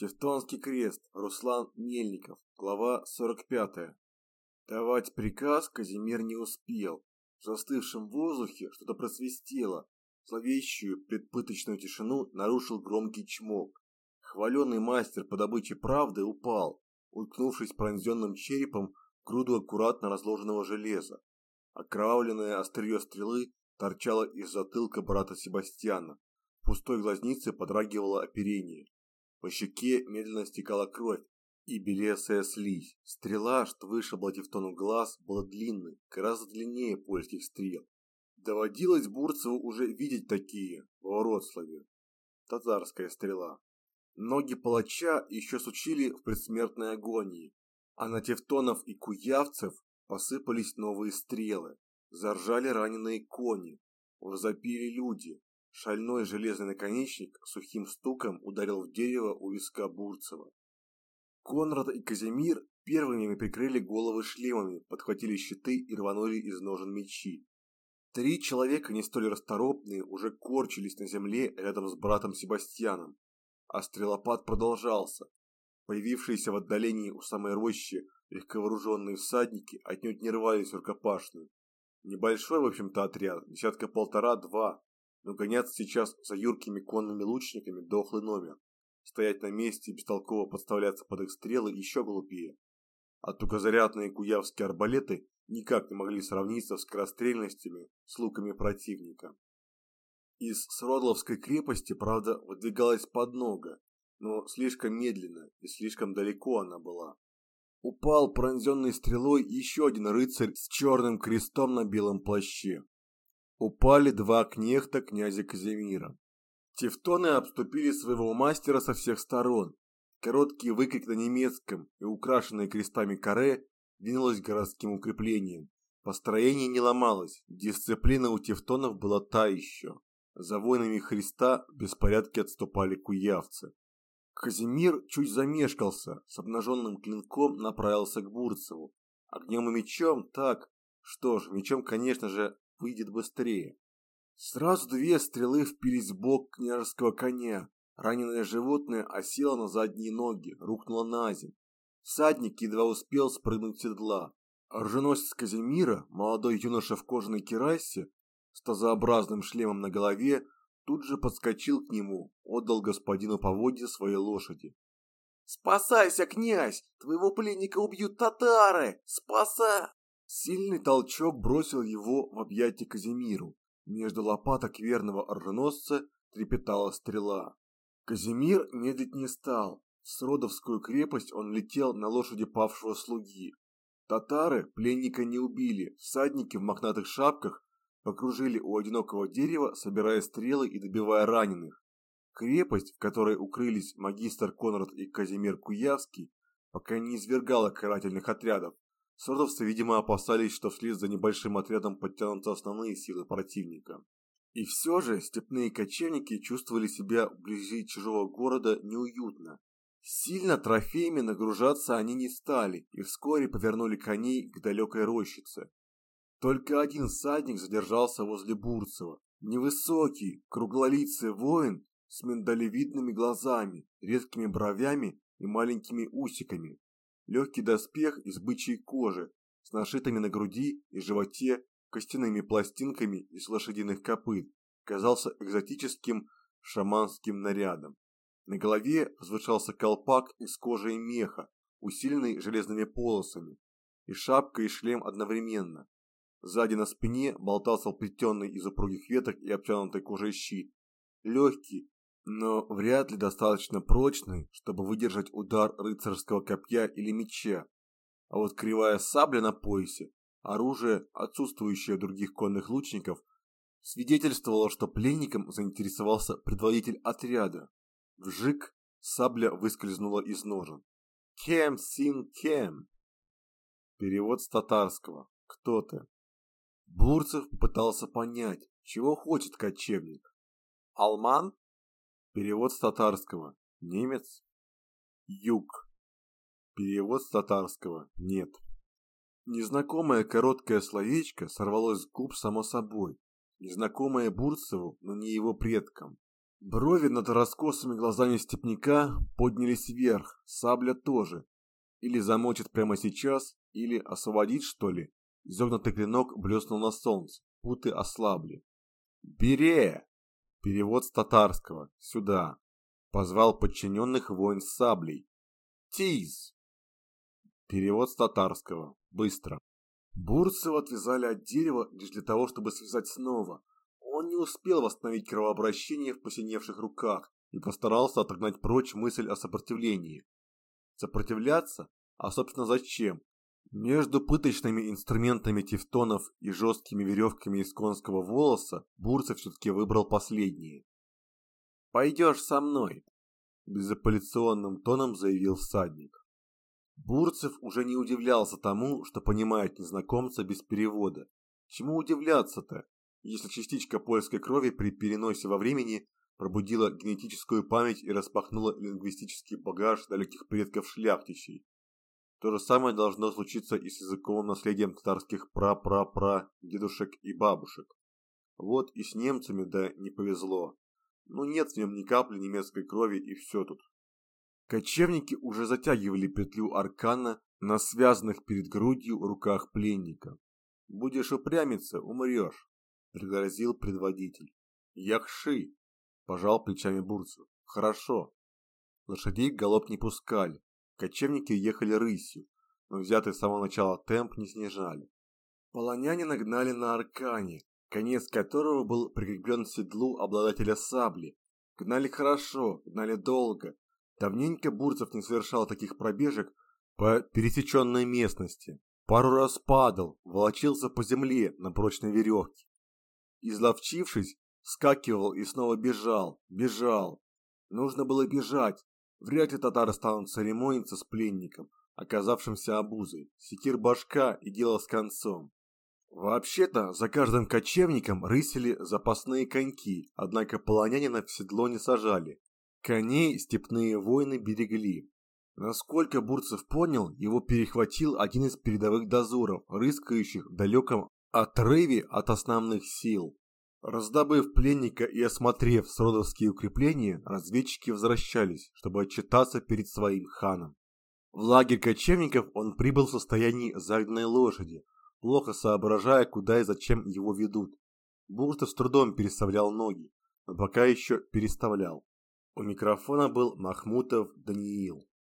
Тевтонский крест. Руслан Мельников. Глава 45. Давать приказ Казимир не успел. В застывшем воздухе что-то просвистело. Зловещую предпыточную тишину нарушил громкий чмок. Хваленый мастер по добыче правды упал, уткнувшись пронзенным черепом в груду аккуратно разложенного железа. Окровавленное острие стрелы торчало из затылка брата Себастьяна. В пустой глазнице подрагивало оперение. По щеке медленно стекала кровь и белесая слизь. Стрела, что вышибла Тевтону глаз, была длинной, гораздо длиннее польских стрел. Доводилось Бурцеву уже видеть такие в Вроцлаве. Татарская стрела. Ноги палача еще сучили в предсмертной агонии, а на тевтонов и куявцев посыпались новые стрелы. Заржали раненые кони, возопили люди, Шальной железный наконечник сухим стуком ударил в дерево у виска Бурцева. Конрад и Казимир первыми прикрыли головы шлемами, подхватили щиты и рванули из ножен мечи. Три человека, не столь расторопные, уже корчились на земле рядом с братом Себастьяном, а стрелопад продолжался. Появившиеся в отдалении у самой рощи легковооруженные всадники отнюдь не рвались в рукопашную. Небольшой, в общем-то, отряд, десятка полтора-два, но гоняться сейчас за юркими конными лучниками дохлый номер. Стоять на месте и бестолково подставляться под их стрелы еще глупее. А тугозарядные куявские арбалеты никак не могли сравниться с скорострельностями с луками противника. Из Сродловской крепости, правда, выдвигалась поднога, но слишком медленно и слишком далеко она была. Упал пронзенный стрелой еще один рыцарь с черным крестом на белом плаще упали два кнехта князя Казимира. Тевтоны обступили своего мастера со всех сторон. Короткий выкрик на немецком и украшенные крестами каре двинулось к городским укреплениям. Построение не ломалось, дисциплина у тевтонов была та еще. За войнами Христа в беспорядке отступали куявцы. Казимир чуть замешкался, с обнаженным клинком направился к Бурцеву. Огнем и мечом так, что ж, мечом, конечно же, выйдет быстрее. Сразу две стрелы впились в бок княжеского коня. Раненое животное осело на задние ноги, рухнуло на землю. Всадник едва успел спрыгнуть с седла. Оруженосец Казимира, молодой юноша в кожаной керасе, с тазообразным шлемом на голове, тут же подскочил к нему, отдал господину поводья своей лошади. «Спасайся, князь! Твоего пленника убьют татары! Спаса!» Сильный толчок бросил его в объятия Казимиру. Между лопаток верного оруженосца трепетала стрела. Казимир медлить не стал. В Сродовскую крепость он летел на лошади павшего слуги. Татары пленника не убили, всадники в мохнатых шапках покружили у одинокого дерева, собирая стрелы и добивая раненых. Крепость, в которой укрылись магистр Конрад и Казимир Куявский, пока не извергала карательных отрядов, Сордовцы, видимо, опасались, что вслед за небольшим отрядом подтянутся основные силы противника. И все же степные кочевники чувствовали себя вблизи чужого города неуютно. Сильно трофеями нагружаться они не стали и вскоре повернули коней к далекой рощице. Только один всадник задержался возле Бурцева. Невысокий, круглолицый воин с миндалевидными глазами, редкими бровями и маленькими усиками, легкий доспех из бычьей кожи с нашитыми на груди и животе костяными пластинками из лошадиных копыт казался экзотическим шаманским нарядом. На голове возвышался колпак из кожи и меха, усиленный железными полосами, и шапка и шлем одновременно. Сзади на спине болтался плетенный из упругих веток и обтянутый кожей щит, легкий, но вряд ли достаточно прочный, чтобы выдержать удар рыцарского копья или меча. А вот кривая сабля на поясе, оружие, отсутствующее у других конных лучников, свидетельствовало, что пленником заинтересовался предводитель отряда. Вжик, сабля выскользнула из ножен. «Кем син кем?» Перевод с татарского. «Кто ты?» Бурцев пытался понять, чего хочет кочевник. «Алман?» Перевод с татарского. Немец? Юг. Перевод с татарского. Нет. Незнакомое короткое словечко сорвалось с губ само собой. Незнакомое Бурцеву, но не его предкам. Брови над раскосыми глазами степняка поднялись вверх, сабля тоже. Или замочит прямо сейчас, или освободит, что ли. Изогнутый клинок блеснул на солнце, путы ослабли. «Бере!» Перевод с татарского. «Сюда!» Позвал подчиненных воин с саблей. «Тиз!» Перевод с татарского. Быстро. Бурцева отвязали от дерева лишь для того, чтобы связать снова. Он не успел восстановить кровообращение в посиневших руках и постарался отогнать прочь мысль о сопротивлении. Сопротивляться? А собственно зачем? Между пыточными инструментами тефтонов и жесткими веревками из конского волоса Бурцев все-таки выбрал последние. «Пойдешь со мной», – безапелляционным тоном заявил всадник. Бурцев уже не удивлялся тому, что понимает незнакомца без перевода. Чему удивляться-то, если частичка польской крови при переносе во времени пробудила генетическую память и распахнула лингвистический багаж далеких предков шляхтичей. То же самое должно случиться и с языковым наследием татарских пра-пра-пра дедушек и бабушек. Вот и с немцами да не повезло. Ну нет в нем ни капли немецкой крови и все тут. Кочевники уже затягивали петлю аркана на связанных перед грудью руках пленника. «Будешь упрямиться, умрешь», — пригрозил предводитель. «Яхши!» — пожал плечами Бурцев. «Хорошо». Лошадей галоп не пускали. Кочевники ехали рысью, но взятый с самого начала темп не снижали. Полоняне нагнали на аркане, конец которого был прикреплен к седлу обладателя сабли. Гнали хорошо, гнали долго, Давненько Бурцев не совершал таких пробежек по пересеченной местности. Пару раз падал, волочился по земле на прочной веревке. Изловчившись, скакивал и снова бежал, бежал. Нужно было бежать. Вряд ли татары станут церемониться с пленником, оказавшимся обузой. Секир башка и дело с концом. Вообще-то, за каждым кочевником рысили запасные коньки, однако полонянина в седло не сажали. Коней степные воины берегли. Насколько Бурцев понял, его перехватил один из передовых дозоров, рыскающих в далеком отрыве от основных сил. Раздобыв пленника и осмотрев сродовские укрепления, разведчики возвращались, чтобы отчитаться перед своим ханом. В лагерь кочевников он прибыл в состоянии загнанной лошади, плохо соображая, куда и зачем его ведут. Бурцев с трудом переставлял ноги, но пока еще переставлял. У микрофона был Махмутов Даниил.